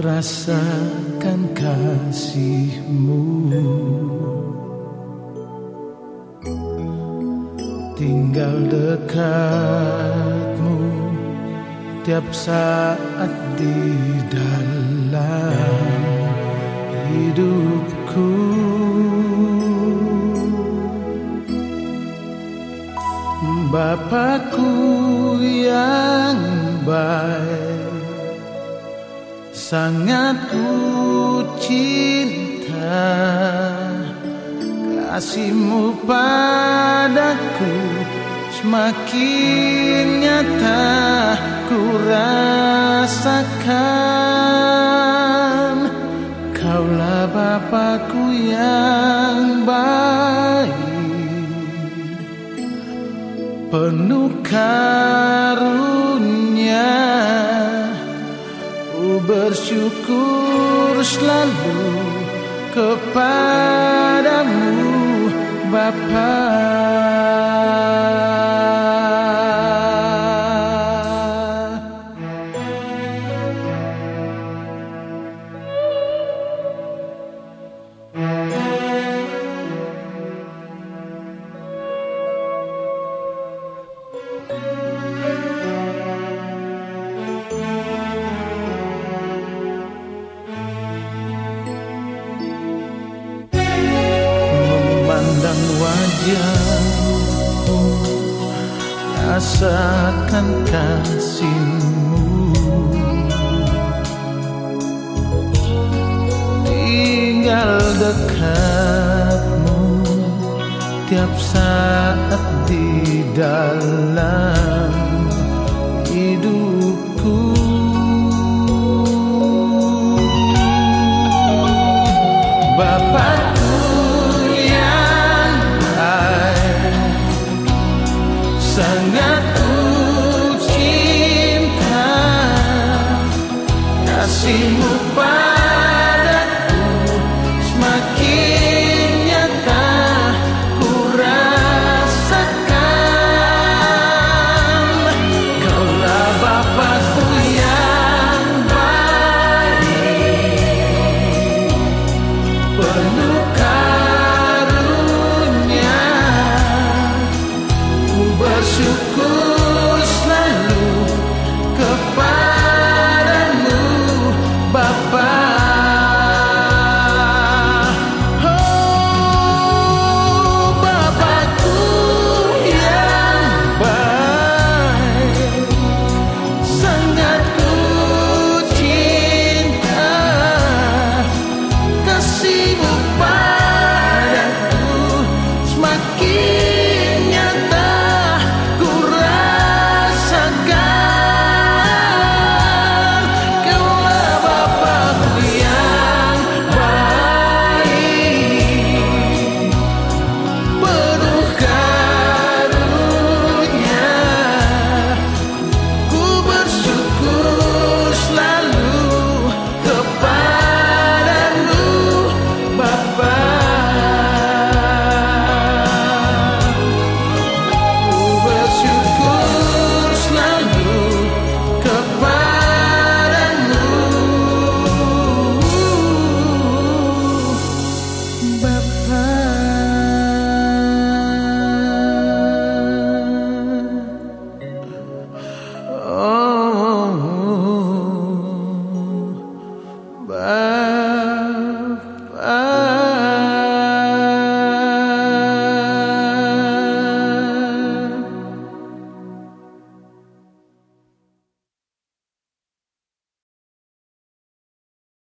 rasakan kasihmu. Tinggal dekatmu tiap saat di dalam hidupku. Bapakku Sangat ku cinta Kasihmu padaku Semakin nyata ku rasakan. Kaulah Bapakku yang baik Penuh karunia bersyukur selalu kepadamu Bapa. Rasakan kasihmu. Tinggal dekatmu Tiap saat di dalam hidupku. Bapak bersyukur.